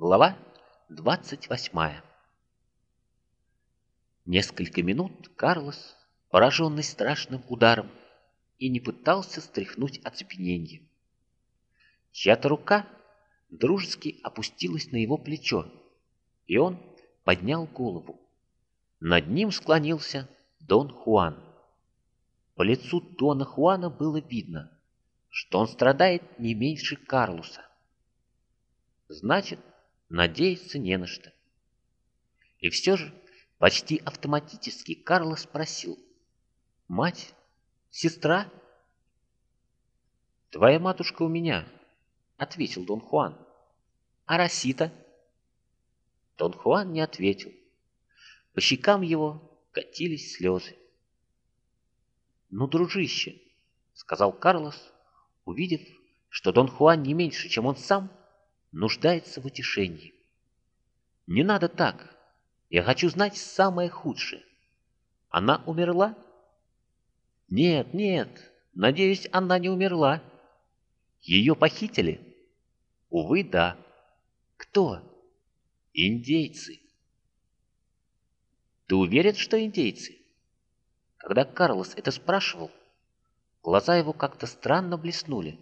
Глава 28 Несколько минут Карлос, пораженный страшным ударом, и не пытался стряхнуть оцепенение. Чья-то рука дружески опустилась на его плечо, и он поднял голову. Над ним склонился Дон Хуан. По лицу Дона Хуана было видно, что он страдает не меньше Карлуса. Значит, надеяться не на что. И все же почти автоматически Карлос спросил. «Мать? Сестра?» «Твоя матушка у меня», — ответил Дон Хуан. «А Росита?» Дон Хуан не ответил. По щекам его катились слезы. «Ну, дружище», — сказал Карлос, увидев, что Дон Хуан не меньше, чем он сам, нуждается в утешении. «Не надо так. Я хочу знать самое худшее. Она умерла?» «Нет, нет, надеюсь, она не умерла. Ее похитили?» «Увы, да». «Кто?» «Индейцы». «Ты уверен, что индейцы?» Когда Карлос это спрашивал, глаза его как-то странно блеснули.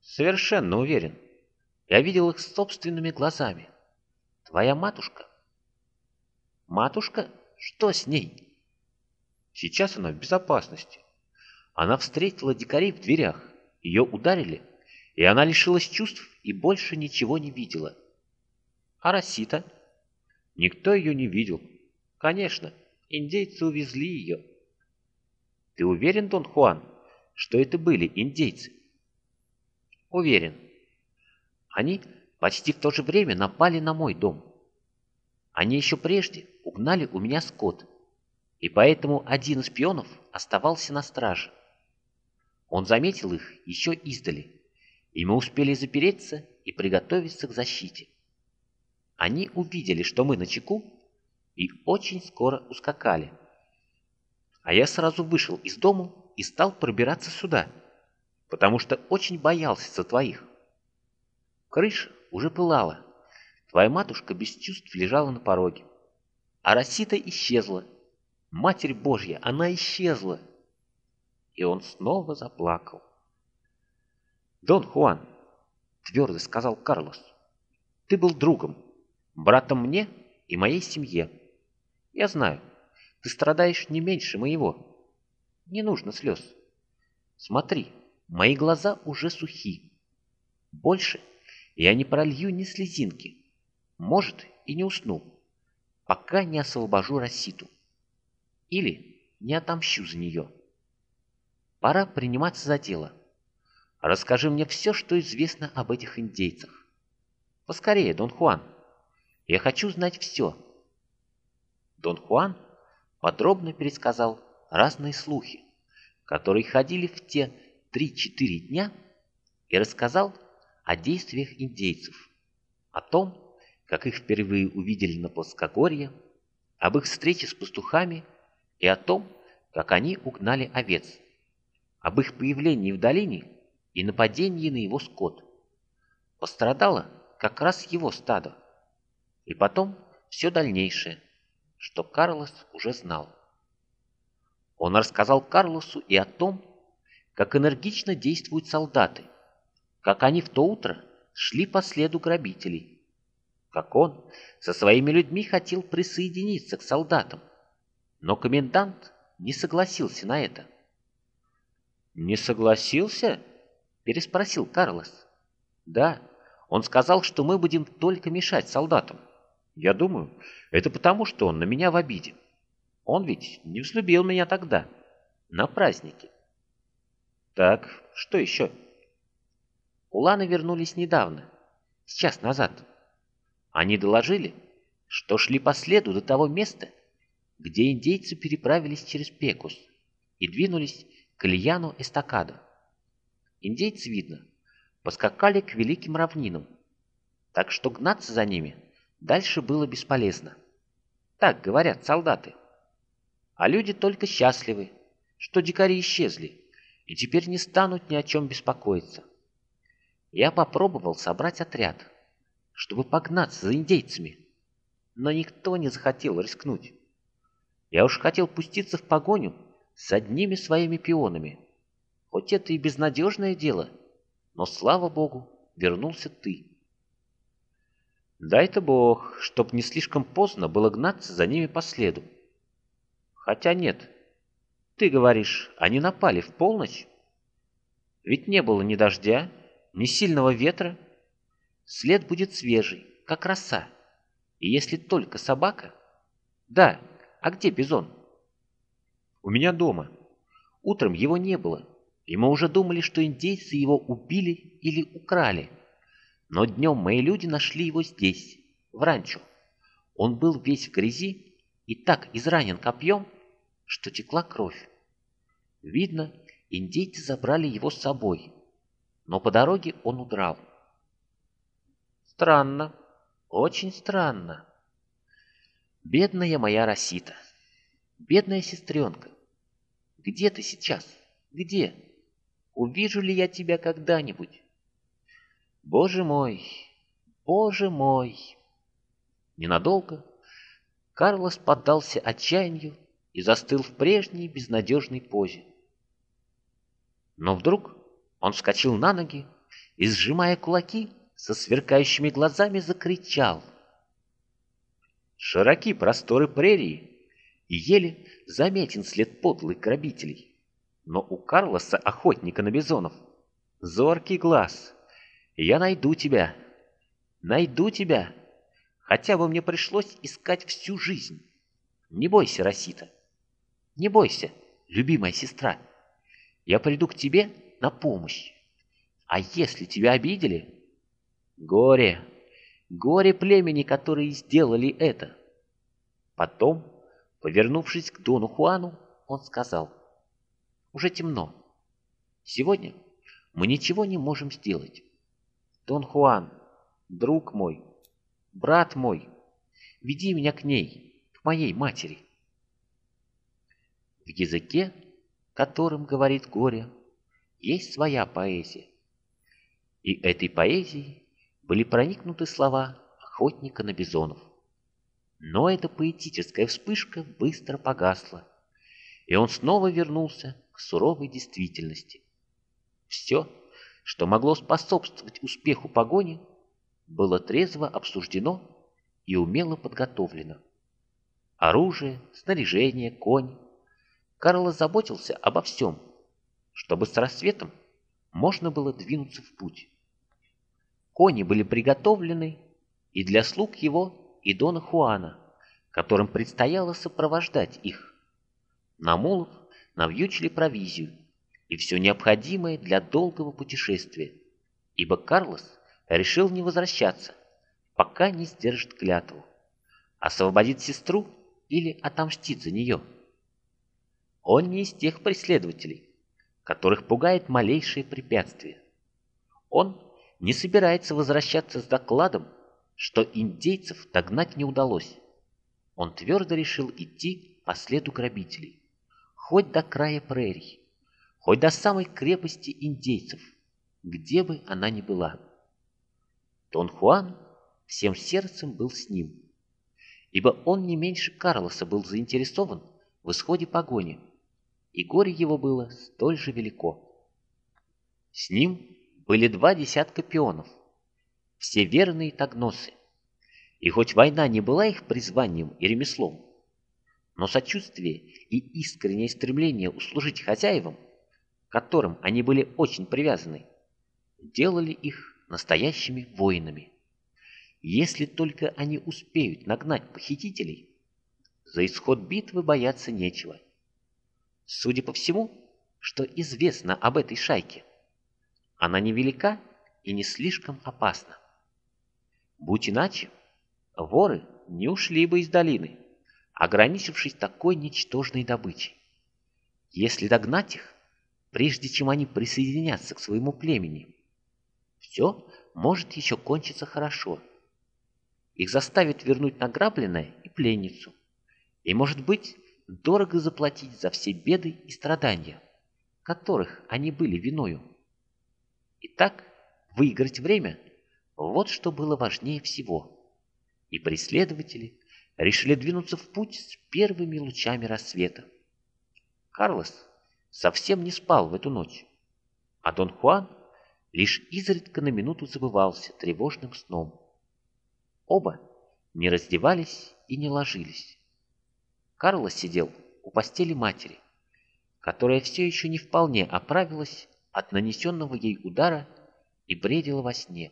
«Совершенно уверен. Я видел их собственными глазами. Твоя матушка?» «Матушка? Что с ней?» «Сейчас она в безопасности. Она встретила дикарей в дверях. Ее ударили, и она лишилась чувств и больше ничего не видела. А Росита? Никто ее не видел. Конечно, Индейцы увезли ее. Ты уверен, Дон Хуан, что это были индейцы? Уверен. Они почти в то же время напали на мой дом. Они еще прежде угнали у меня скот, и поэтому один из пионов оставался на страже. Он заметил их еще издали, и мы успели запереться и приготовиться к защите. Они увидели, что мы на чеку, и очень скоро ускакали. А я сразу вышел из дома и стал пробираться сюда, потому что очень боялся за твоих. Крыша уже пылала, твоя матушка без чувств лежала на пороге, а Росита исчезла. Матерь Божья, она исчезла. И он снова заплакал. «Дон Хуан», — твердо сказал Карлос, — «ты был другом, братом мне и моей семье. Я знаю, ты страдаешь не меньше моего. Не нужно слез. Смотри, мои глаза уже сухи. Больше я не пролью ни слезинки. Может, и не усну, пока не освобожу Расситу. Или не отомщу за нее. Пора приниматься за дело. Расскажи мне все, что известно об этих индейцах. Поскорее, Дон Хуан. Я хочу знать все. Дон Хуан подробно пересказал разные слухи, которые ходили в те 3-4 дня, и рассказал о действиях индейцев, о том, как их впервые увидели на плоскогорье, об их встрече с пастухами и о том, как они угнали овец, об их появлении в долине и нападении на его скот. Пострадало как раз его стадо. И потом все дальнейшее – что Карлос уже знал. Он рассказал Карлосу и о том, как энергично действуют солдаты, как они в то утро шли по следу грабителей, как он со своими людьми хотел присоединиться к солдатам, но комендант не согласился на это. «Не согласился?» – переспросил Карлос. «Да, он сказал, что мы будем только мешать солдатам. Я думаю, это потому, что он на меня в обиде. Он ведь не взлюбил меня тогда, на празднике. Так, что еще? Уланы вернулись недавно, сейчас назад. Они доложили, что шли по следу до того места, где индейцы переправились через Пекус и двинулись к Ильяну Эстакадо. Индейцы, видно, поскакали к великим равнинам, так что гнаться за ними – Дальше было бесполезно. Так говорят солдаты. А люди только счастливы, что дикари исчезли, и теперь не станут ни о чем беспокоиться. Я попробовал собрать отряд, чтобы погнаться за индейцами, но никто не захотел рискнуть. Я уж хотел пуститься в погоню с одними своими пионами. Хоть это и безнадежное дело, но, слава богу, вернулся ты. Дай-то бог, чтоб не слишком поздно было гнаться за ними по следу. Хотя нет, ты говоришь, они напали в полночь? Ведь не было ни дождя, ни сильного ветра. След будет свежий, как роса. И если только собака... Да, а где Бизон? У меня дома. Утром его не было, и мы уже думали, что индейцы его убили или украли. Но днем мои люди нашли его здесь, в ранчо. Он был весь в грязи и так изранен копьем, что текла кровь. Видно, индейцы забрали его с собой, но по дороге он удрал. Странно, очень странно. Бедная моя Росита, бедная сестренка, где ты сейчас? Где? Увижу ли я тебя когда-нибудь? Боже мой, боже мой! Ненадолго Карлос поддался отчаянию и застыл в прежней безнадежной позе. Но вдруг он вскочил на ноги и, сжимая кулаки, со сверкающими глазами закричал. Широки просторы прерии, и еле заметен след подлых грабителей. Но у Карлоса, охотника на бизонов, зоркий глаз — я найду тебя. Найду тебя. Хотя бы мне пришлось искать всю жизнь. Не бойся, Росита. Не бойся, любимая сестра. Я приду к тебе на помощь. А если тебя обидели? Горе, горе племени, которые сделали это. Потом, повернувшись к Дону Хуану, он сказал, «Уже темно. Сегодня мы ничего не можем сделать. Дон Хуан, друг мой, брат мой, веди меня к ней, к моей матери. В языке, которым говорит горе, есть своя поэзия. И этой поэзией были проникнуты слова охотника на бизонов. Но эта поэтическая вспышка быстро погасла, и он снова вернулся к суровой действительности. Все, что могло способствовать успеху погони, было трезво обсуждено и умело подготовлено. Оружие, снаряжение, конь. Карло заботился обо всем, чтобы с рассветом можно было двинуться в путь. Кони были приготовлены и для слуг его, и Дона Хуана, которым предстояло сопровождать их. На мулов навьючили провизию, и все необходимое для долгого путешествия, ибо Карлос решил не возвращаться, пока не сдержит клятву, освободит сестру или отомстит за нее. Он не из тех преследователей, которых пугает малейшее препятствие. Он не собирается возвращаться с докладом, что индейцев догнать не удалось. Он твердо решил идти по следу грабителей, хоть до края прерий хоть до самой крепости индейцев, где бы она ни была. Дон Хуан всем сердцем был с ним, ибо он не меньше Карлоса был заинтересован в исходе погони, и горе его было столь же велико. С ним были два десятка пионов, все верные тагносы, и хоть война не была их призванием и ремеслом, но сочувствие и искреннее стремление услужить хозяевам – которым они были очень привязаны, делали их настоящими воинами. Если только они успеют нагнать похитителей, за исход битвы бояться нечего. Судя по всему, что известно об этой шайке, она невелика и не слишком опасна. Будь иначе, воры не ушли бы из долины, ограничившись такой ничтожной добычей. Если догнать их, прежде чем они присоединятся к своему племени. Все может еще кончиться хорошо. Их заставят вернуть награбленное и пленницу. И, может быть, дорого заплатить за все беды и страдания, которых они были виною. Итак, выиграть время Вот что было важнее всего. И преследователи решили двинуться в путь с первыми лучами рассвета. Карлос совсем не спал в эту ночь, а Дон Хуан лишь изредка на минуту забывался тревожным сном. Оба не раздевались и не ложились. Карлос сидел у постели матери, которая все еще не вполне оправилась от нанесенного ей удара и бредила во сне.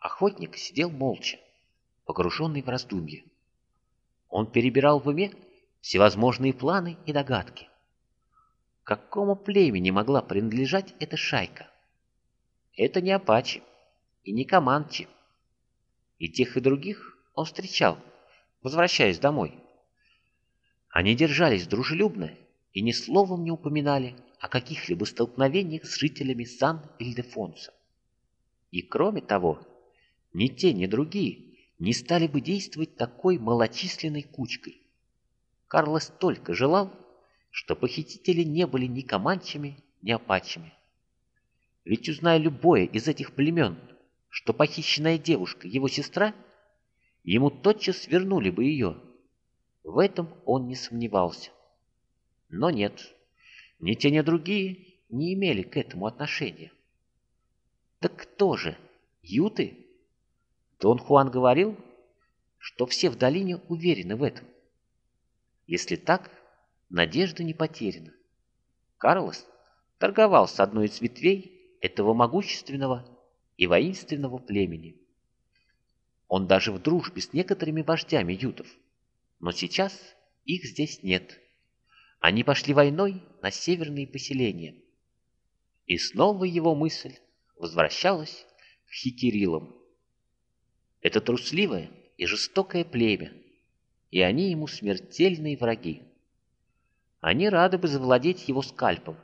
Охотник сидел молча, погруженный в раздумье. Он перебирал в уме всевозможные планы и догадки. Какому племени могла принадлежать эта шайка? Это не Апачи и не Команчи. И тех, и других он встречал, возвращаясь домой. Они держались дружелюбно и ни словом не упоминали о каких-либо столкновениях с жителями Сан-Ильдефонса. И кроме того, ни те, ни другие не стали бы действовать такой малочисленной кучкой. Карлос только желал, что похитители не были ни команчами, ни апачами. Ведь узная любое из этих племен, что похищенная девушка его сестра, ему тотчас вернули бы ее. В этом он не сомневался. Но нет, ни те, ни другие не имели к этому отношения. Так кто же? Юты? Дон Хуан говорил, что все в долине уверены в этом. Если так, Надежда не потеряна. Карлос торговал с одной из ветвей этого могущественного и воинственного племени. Он даже в дружбе с некоторыми вождями ютов. Но сейчас их здесь нет. Они пошли войной на северные поселения. И снова его мысль возвращалась к хикерилам. Это трусливое и жестокое племя, и они ему смертельные враги они рады бы завладеть его скальпом.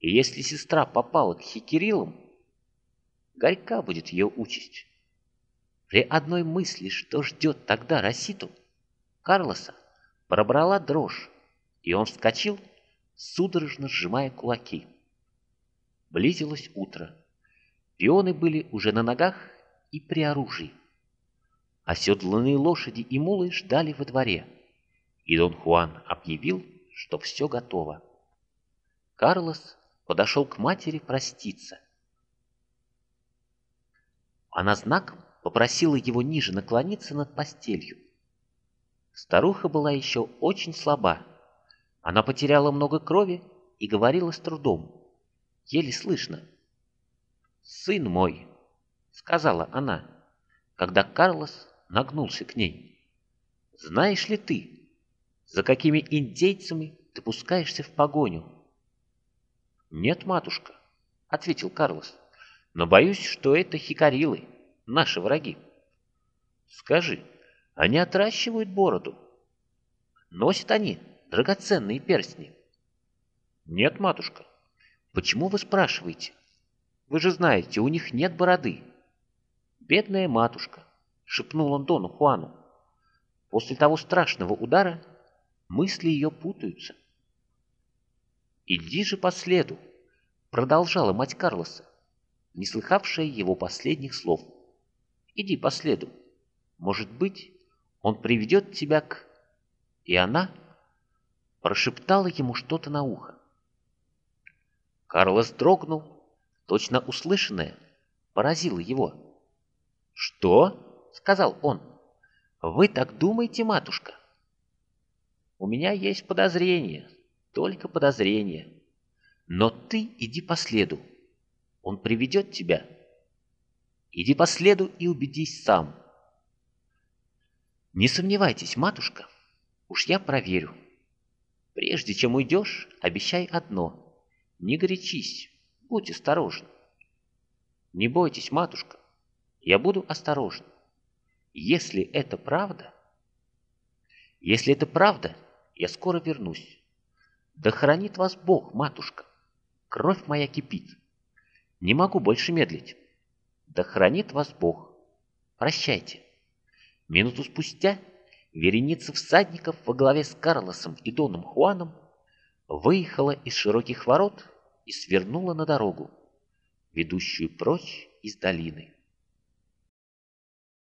И если сестра попала к хикерилам, горька будет ее участь. При одной мысли, что ждет тогда Роситу, Карлоса пробрала дрожь, и он вскочил, судорожно сжимая кулаки. Близилось утро. Пионы были уже на ногах и при оружии. Оседланные лошади и мулы ждали во дворе, и Дон Хуан объявил, что все готово. Карлос подошел к матери проститься. Она знаком попросила его ниже наклониться над постелью. Старуха была еще очень слаба. Она потеряла много крови и говорила с трудом, еле слышно. «Сын мой», — сказала она, когда Карлос нагнулся к ней, — «знаешь ли ты, за какими индейцами ты пускаешься в погоню?» «Нет, матушка», — ответил Карлос, — «но боюсь, что это хикарилы, наши враги». «Скажи, они отращивают бороду?» «Носят они драгоценные перстни?» «Нет, матушка. Почему вы спрашиваете? Вы же знаете, у них нет бороды». «Бедная матушка», — шепнул он Дону Хуану. После того страшного удара мысли ее путаются. «Иди же по следу», — продолжала мать Карлоса, не слыхавшая его последних слов. «Иди по следу. Может быть, он приведет тебя к...» И она прошептала ему что-то на ухо. Карлос дрогнул, точно услышанное поразило его. «Что?» — сказал он. «Вы так думаете, матушка?» У меня есть подозрение, только подозрение. Но ты иди по следу. Он приведет тебя. Иди по следу и убедись сам. Не сомневайтесь, матушка, уж я проверю. Прежде чем уйдешь, обещай одно. Не горячись, будь осторожен. Не бойтесь, матушка, я буду осторожен. Если это правда... Если это правда, я скоро вернусь. Да хранит вас Бог, матушка. Кровь моя кипит. Не могу больше медлить. Да хранит вас Бог. Прощайте. Минуту спустя вереница всадников во главе с Карлосом и Доном Хуаном выехала из широких ворот и свернула на дорогу, ведущую прочь из долины.